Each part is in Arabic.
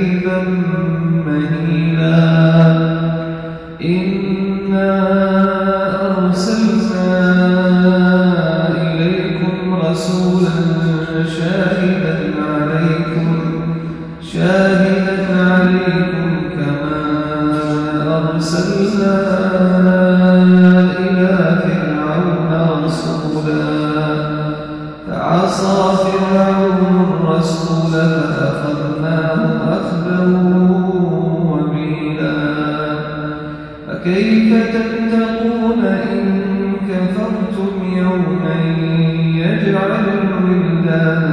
كثيبا مهيلا. إنا أرسلنا إليكم رسولا شاهدا عليكم شاهدا عليكم كما أرسلنا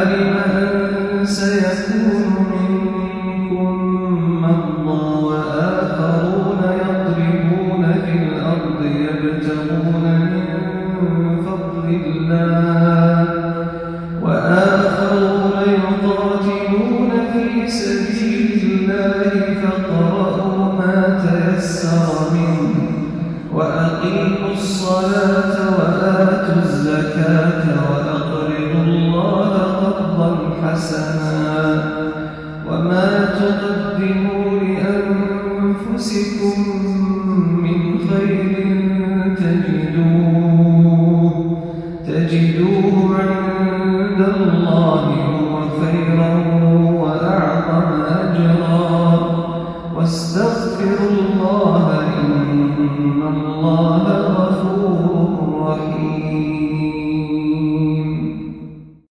علم أن سيكون منكم مرضى وآخرون يضربون في الأرض يبتغون فضل الله وآخرون يقاتلون في سبيل الله فاقرؤوا ما تيسر وأقيموا الصلاة وآتوا الزكاة وأقرضوا الله حسنا وما